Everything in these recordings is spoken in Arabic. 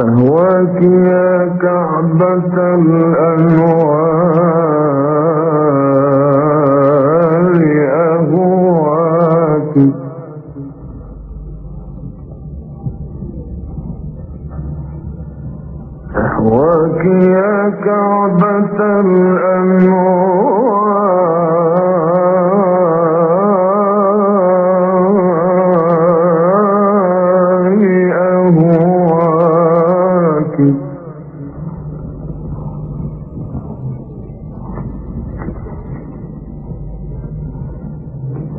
أهواك يا كعبة الأنوار أهواك أهواك يا كعبة الأنوار.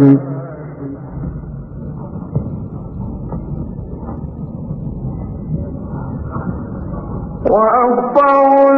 الرواية وأخطأوا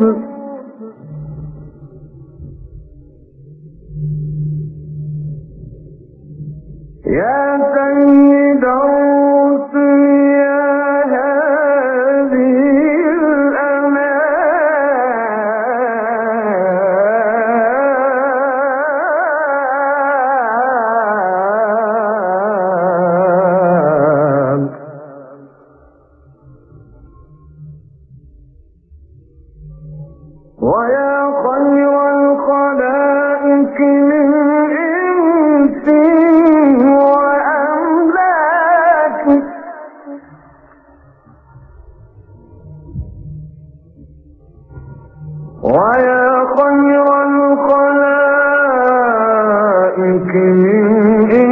over من